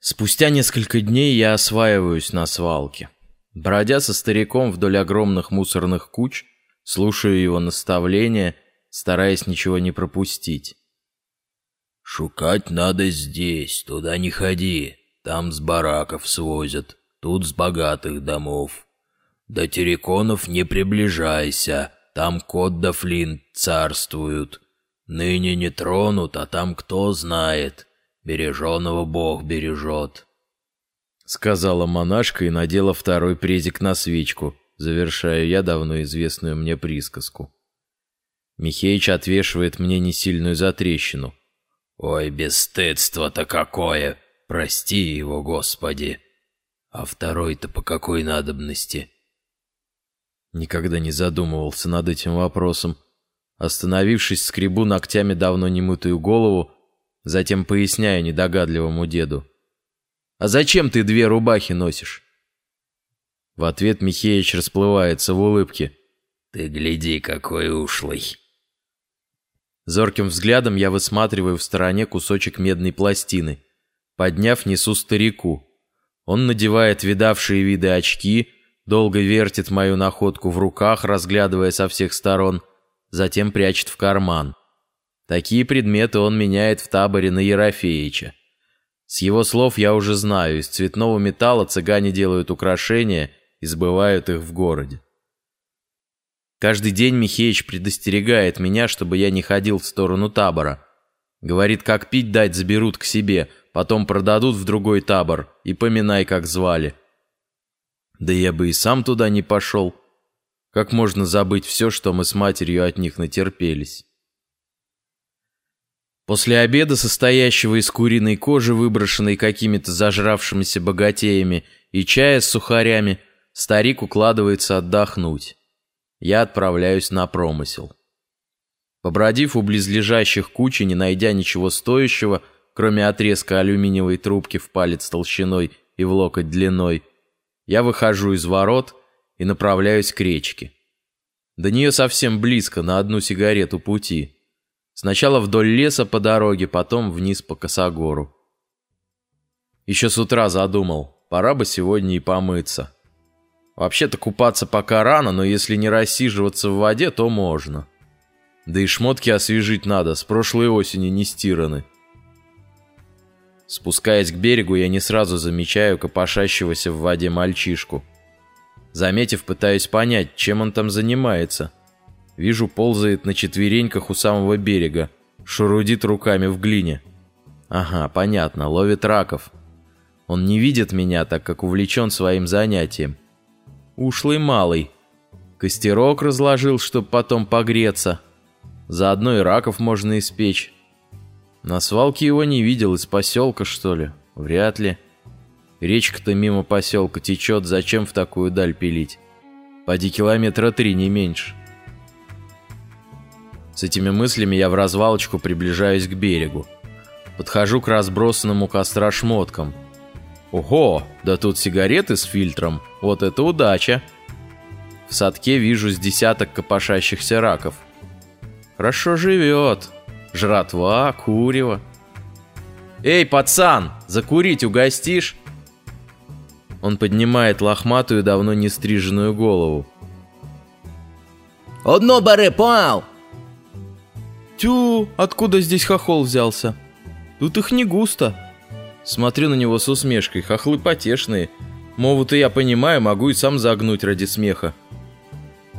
Спустя несколько дней я осваиваюсь на свалке. Бродя со стариком вдоль огромных мусорных куч, слушаю его наставления, стараясь ничего не пропустить. «Шукать надо здесь, туда не ходи. Там с бараков свозят, тут с богатых домов. До терриконов не приближайся, там кот да флинт царствуют. Ныне не тронут, а там кто знает». Береженого Бог бережет. Сказала монашка и надела второй презик на свечку, завершая я давно известную мне присказку. Михеич отвешивает мне несильную затрещину. «Ой, бесстыдство-то какое! Прости его, Господи! А второй-то по какой надобности?» Никогда не задумывался над этим вопросом. Остановившись, скребу ногтями давно немытую голову, Затем поясняю недогадливому деду. «А зачем ты две рубахи носишь?» В ответ Михеич расплывается в улыбке. «Ты гляди, какой ушлый!» Зорким взглядом я высматриваю в стороне кусочек медной пластины. Подняв, несу старику. Он надевает видавшие виды очки, долго вертит мою находку в руках, разглядывая со всех сторон, затем прячет в карман. Такие предметы он меняет в таборе на Ерофеича. С его слов я уже знаю, из цветного металла цыгане делают украшения и сбывают их в городе. Каждый день Михеич предостерегает меня, чтобы я не ходил в сторону табора. Говорит, как пить дать заберут к себе, потом продадут в другой табор, и поминай, как звали. Да я бы и сам туда не пошел. Как можно забыть все, что мы с матерью от них натерпелись? После обеда, состоящего из куриной кожи, выброшенной какими-то зажравшимися богатеями, и чая с сухарями, старик укладывается отдохнуть. Я отправляюсь на промысел. Побродив у близлежащих куч и не найдя ничего стоящего, кроме отрезка алюминиевой трубки в палец толщиной и в локоть длиной, я выхожу из ворот и направляюсь к речке. До нее совсем близко, на одну сигарету пути. Сначала вдоль леса по дороге, потом вниз по косогору. Еще с утра задумал, пора бы сегодня и помыться. Вообще-то купаться пока рано, но если не рассиживаться в воде, то можно. Да и шмотки освежить надо, с прошлой осени не стираны. Спускаясь к берегу, я не сразу замечаю копошащегося в воде мальчишку. Заметив, пытаюсь понять, чем он там занимается – Вижу, ползает на четвереньках у самого берега, шурудит руками в глине. Ага, понятно, ловит раков. Он не видит меня, так как увлечен своим занятием. Ушлый малый. Костерок разложил, чтобы потом погреться. Заодно и раков можно испечь. На свалке его не видел, из поселка, что ли? Вряд ли. Речка-то мимо поселка течет, зачем в такую даль пилить? Поди километра три, не меньше. С этими мыслями я в развалочку приближаюсь к берегу. Подхожу к разбросанному костра шмоткам. Ого, да тут сигареты с фильтром, вот это удача. В садке вижу с десяток копошащихся раков. Хорошо живет. Жратва, курево. «Эй, пацан, закурить угостишь?» Он поднимает лохматую, давно не стриженную голову. «Одно баре, понял?» Тю, откуда здесь хохол взялся? Тут их не густо. Смотрю на него с усмешкой, хохлы потешные. Мову-то я понимаю, могу и сам загнуть ради смеха.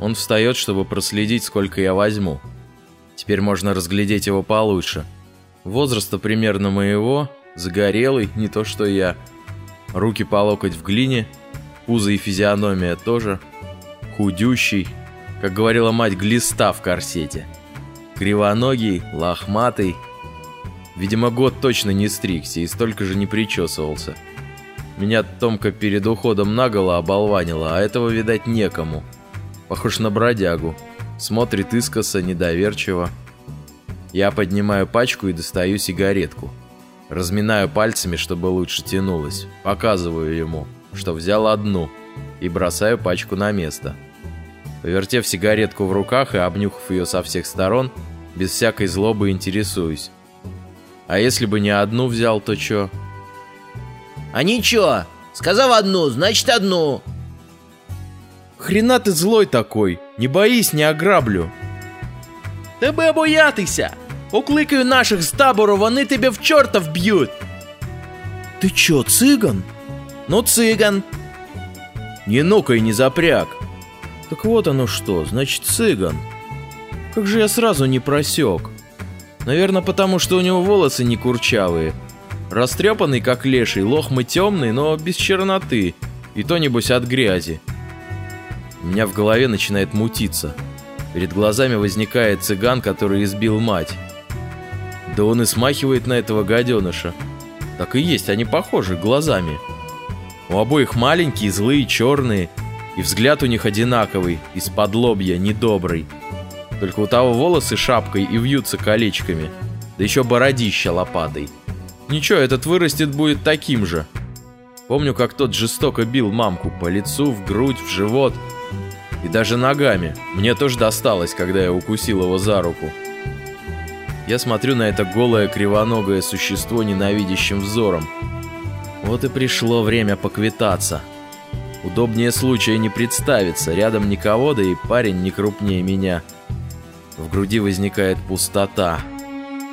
Он встает, чтобы проследить, сколько я возьму. Теперь можно разглядеть его получше. Возраста примерно моего, загорелый, не то что я. Руки по локоть в глине, пузо и физиономия тоже. Худющий, как говорила мать, глиста в корсете. Кривоногий, лохматый. Видимо, год точно не стригся и столько же не причесывался. Меня Томка перед уходом наголо оболванила, а этого, видать, некому. Похож на бродягу. Смотрит искоса, недоверчиво. Я поднимаю пачку и достаю сигаретку. Разминаю пальцами, чтобы лучше тянулось. Показываю ему, что взял одну, и бросаю пачку на место. Повертев сигаретку в руках и обнюхав ее со всех сторон, без всякой злобы интересуюсь. А если бы не одну взял, то чё? А ничего, сказав одну, значит одну. Хрена ты злой такой, не боись, не ограблю. Тебе боятися! Окликаю наших з табору, вони тебе в чорта вб'ють. Ты чё, цыган? Ну, цыган. Не ну-ка и не запряг. Так вот оно что, значит, цыган. Как же я сразу не просек. Наверное, потому что у него волосы не курчавые. Растрепанный, как леший, лохмы темный, но без черноты. И то, небось, от грязи. У меня в голове начинает мутиться. Перед глазами возникает цыган, который избил мать. Да он и смахивает на этого гаденыша. Так и есть, они похожи глазами. У обоих маленькие, злые, черные, и взгляд у них одинаковый, из-под лобья, недобрый. Только у того волосы шапкой и вьются колечками, да еще бородища лопатой. Ничего, этот вырастет будет таким же. Помню, как тот жестоко бил мамку по лицу, в грудь, в живот и даже ногами. Мне тоже досталось, когда я укусил его за руку. Я смотрю на это голое кривоногое существо ненавидящим взором. Вот и пришло время поквитаться. Удобнее случая не представится, рядом никого, да и парень не крупнее меня. В груди возникает пустота,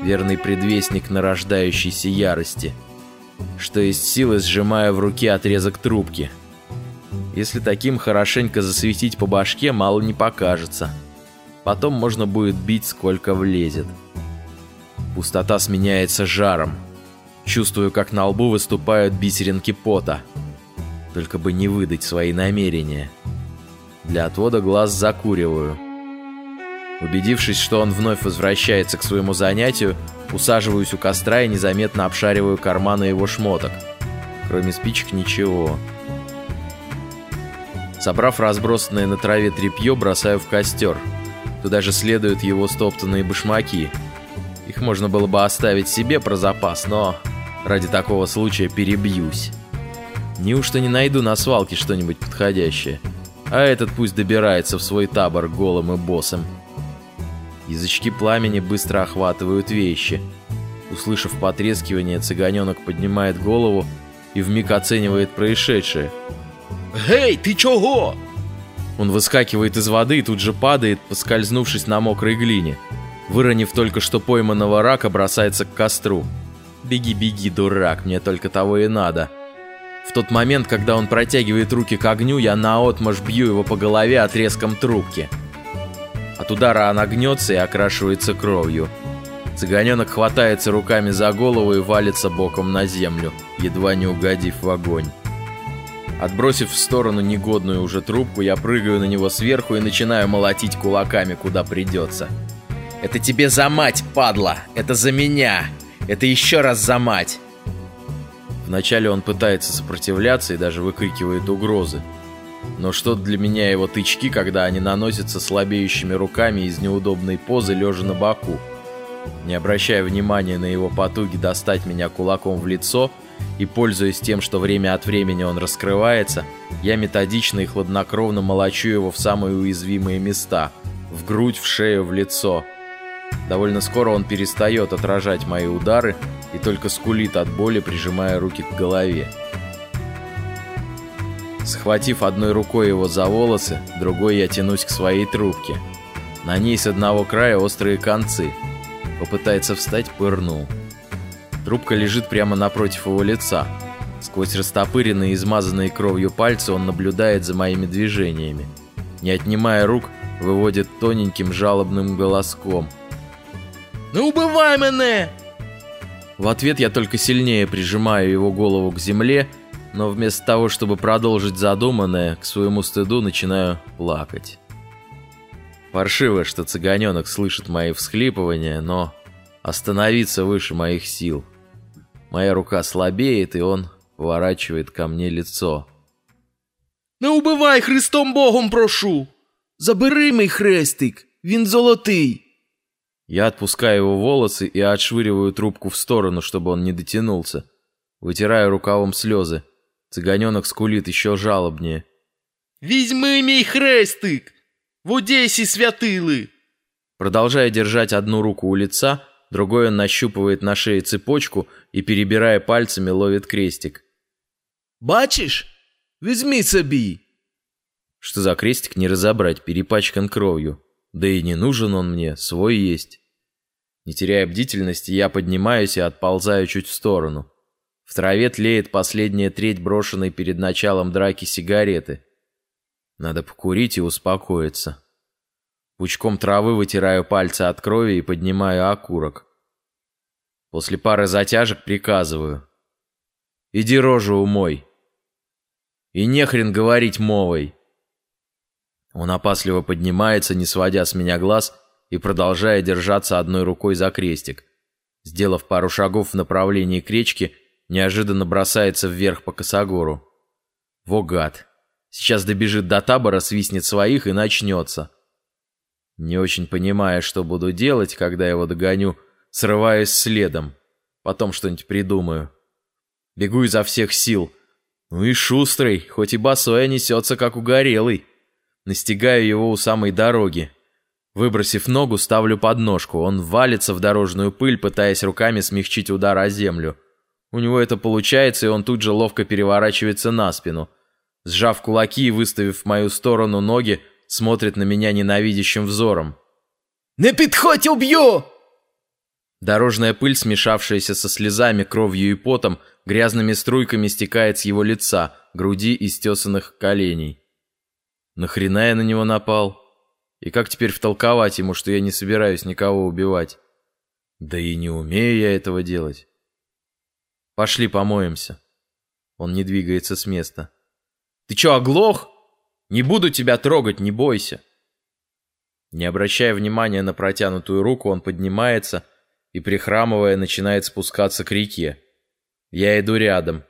верный предвестник нарождающейся ярости. Что есть силы, сжимая в руке отрезок трубки. Если таким хорошенько засветить по башке, мало не покажется. Потом можно будет бить, сколько влезет. Пустота сменяется жаром. Чувствую, как на лбу выступают бисеринки пота. Только бы не выдать свои намерения. Для отвода глаз закуриваю. Убедившись, что он вновь возвращается к своему занятию, усаживаюсь у костра и незаметно обшариваю карманы его шмоток. Кроме спичек ничего. Собрав разбросанное на траве тряпье, бросаю в костер. Туда же следуют его стоптанные башмаки. Их можно было бы оставить себе про запас, но ради такого случая перебьюсь. Неужто не найду на свалке что-нибудь подходящее? А этот пусть добирается в свой табор голым и боссом. Язычки пламени быстро охватывают вещи. Услышав потрескивание, цыганенок поднимает голову и вмиг оценивает происшедшее. Гей, ты чего? Он выскакивает из воды и тут же падает, поскользнувшись на мокрой глине. Выронив только что пойманного рака, бросается к костру. «Беги, беги, дурак, мне только того и надо». В тот момент, когда он протягивает руки к огню, я наотмашь бью его по голове отрезком трубки. От удара она гнется и окрашивается кровью. Цыганенок хватается руками за голову и валится боком на землю, едва не угодив в огонь. Отбросив в сторону негодную уже трубку, я прыгаю на него сверху и начинаю молотить кулаками, куда придется. «Это тебе за мать, падла! Это за меня! Это еще раз за мать!» Вначале он пытается сопротивляться и даже выкрикивает угрозы. Но что для меня его тычки, когда они наносятся слабеющими руками из неудобной позы, лежа на боку. Не обращая внимания на его потуги достать меня кулаком в лицо и пользуясь тем, что время от времени он раскрывается, я методично и хладнокровно молочу его в самые уязвимые места – в грудь, в шею, в лицо. Довольно скоро он перестает отражать мои удары и только скулит от боли, прижимая руки к голове. Схватив одной рукой его за волосы, другой я тянусь к своей трубке. На ней с одного края острые концы. Попытается встать, пырнул. Трубка лежит прямо напротив его лица. Сквозь растопыренные, измазанные кровью пальцы он наблюдает за моими движениями. Не отнимая рук, выводит тоненьким жалобным голоском. «Ну убывай мене!» В ответ я только сильнее прижимаю его голову к земле, но вместо того, чтобы продолжить задуманное, к своему стыду начинаю плакать. Паршиво, что цыганенок слышит мои всхлипывания, но остановиться выше моих сил. Моя рука слабеет, и он поворачивает ко мне лицо. Не убивай Христом Богом прошу! Забери мій хрестик, він золотий. Я отпускаю его волосы и отшвыриваю трубку в сторону, чтобы он не дотянулся. Вытираю рукавом слезы. Цыганенок скулит еще жалобнее. Візьми мій хрестик! В Одесі святили! Продолжая держать одну руку у лица, другой он нащупывает на шее цепочку и, перебирая пальцами, ловит крестик. Бачиш? Візьми собі. Что за крестик не разобрать, перепачкан кровью. Да и не нужен он мне, свой есть. Не теряя бдительности, я поднимаюсь и отползаю чуть в сторону. В траве тлеет последняя треть брошенной перед началом драки сигареты. Надо покурить и успокоиться. Пучком травы вытираю пальцы от крови и поднимаю окурок. После пары затяжек приказываю. «Иди рожу умой». И нехрен говорить мовой. Он опасливо поднимается, не сводя с меня глаз, и продолжая держаться одной рукой за крестик. Сделав пару шагов в направлении к речке, неожиданно бросается вверх по косогору. Во гад! Сейчас добежит до табора, свистнет своих и начнется. Не очень понимая, что буду делать, когда его догоню, срываюсь следом. Потом что-нибудь придумаю. Бегу изо всех сил. Ну и шустрый, хоть и босой, а несется, как угорелый. Настигаю его у самой дороги. Выбросив ногу, ставлю подножку. Он валится в дорожную пыль, пытаясь руками смягчить удар о землю. У него это получается, и он тут же ловко переворачивается на спину. Сжав кулаки и выставив в мою сторону ноги, смотрит на меня ненавидящим взором. «Не підходь, убью!» Дорожная пыль, смешавшаяся со слезами, кровью и потом, грязными струйками стекает с его лица, груди и стесанных коленей. Нахрена я на него напал? И как теперь втолковать ему, что я не собираюсь никого убивать? Да и не умею я этого делать. Пошли помоемся. Он не двигается с места. Ты чё, оглох? Не буду тебя трогать, не бойся. Не обращая внимания на протянутую руку, он поднимается и, прихрамывая, начинает спускаться к реке. Я иду рядом.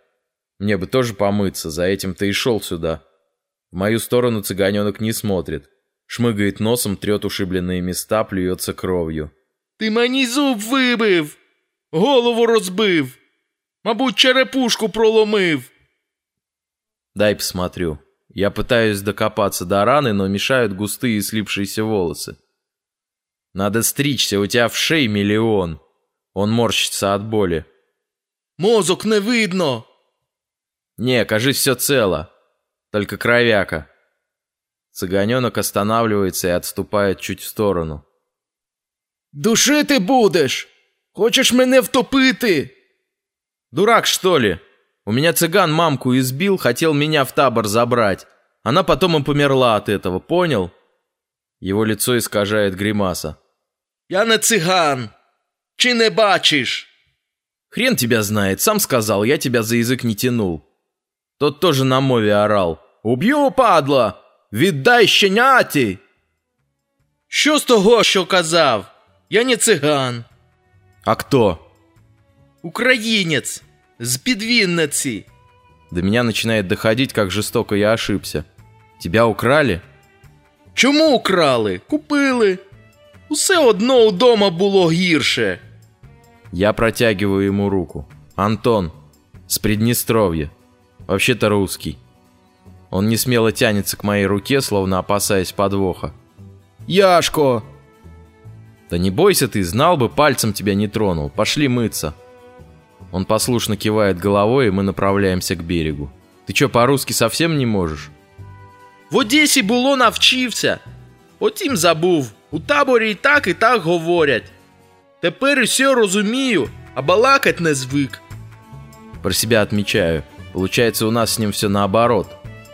Мне бы тоже помыться, за этим ты и шел сюда. В мою сторону цыганенок не смотрит. Шмыгает носом, трет ушибленные места, плюется кровью. Ти мені зуб вибив, голову розбив, мабуть, черепушку проломив. Дай посмотрю. Я пытаюсь докопаться до раны, но мешают густые слипшиеся волосы. Надо стричься, у тебя в шее миллион. Он морщится от боли. Мозок не видно. Не, кажись, все цело. Только кровяка. Цыганенок останавливается и отступает чуть в сторону. Душити будеш? Хочеш мене втопити? Дурак, что ли? У меня цыган мамку избил, хотел меня в табор забрать. Она потом и померла от этого, понял? Его лицо искажает гримаса. Я не циган. Чи не бачиш? Хрен тебя знает, сам сказал, я тебя за язык не тянул. Тот тоже на мове орал. «Уб'ю, падла! Віддай щеняті!» Що з того, що казав? Я не циган. «А кто?» Українець. З підвінниці. До меня начинает доходить, как жестоко я ошибся. Тебя украли? Чому украли? Купили. Усе одно удома було гірше. Я протягиваю ему руку. Антон, с Приднестровья. Вообще-то русский. Он не смело тянется к моей руке, словно опасаясь подвоха. Яшко. Да не бойся ты, знал бы, пальцем тебя не тронул. Пошли мыться. Он послушно кивает головой, и мы направляемся к берегу. Ты что, по-русски совсем не можешь? В Одесі було навчився. Потім забув. У таборі і так, і так говорять. Тепер усе розумію, а балакать не звик. Про себя отмечаю. Получается, у нас с ним все наоборот.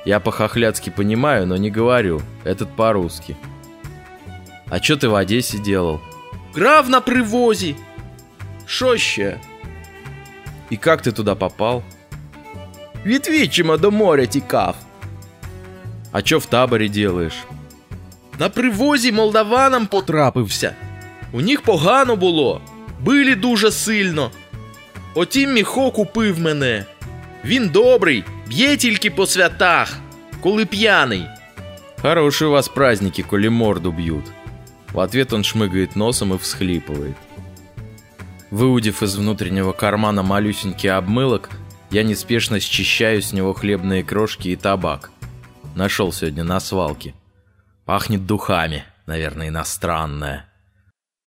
Я по-хохляцки понимаю, но не говорю. Этот по-русски. А что ты в Одессе делал? Грав на привозі. Що ще? И как ты туда попал? Від Вічима до моря тікав. А что в таборе делаешь? На привозі молдаванам потрапився. У них погано було, били дуже сильно. Отім міхо купив мене. Він добрий, б'є тільки по святах, коли п'яний. Хорошие у вас праздники, коли морду бьют. В ответ он шмыгает носом и всхлипывает. Выудив из внутреннего кармана малюсенький обмылок, я неспешно счищаю с него хлебные крошки и табак. Нашел сегодня на свалке. Пахнет духами, наверное, иностранное.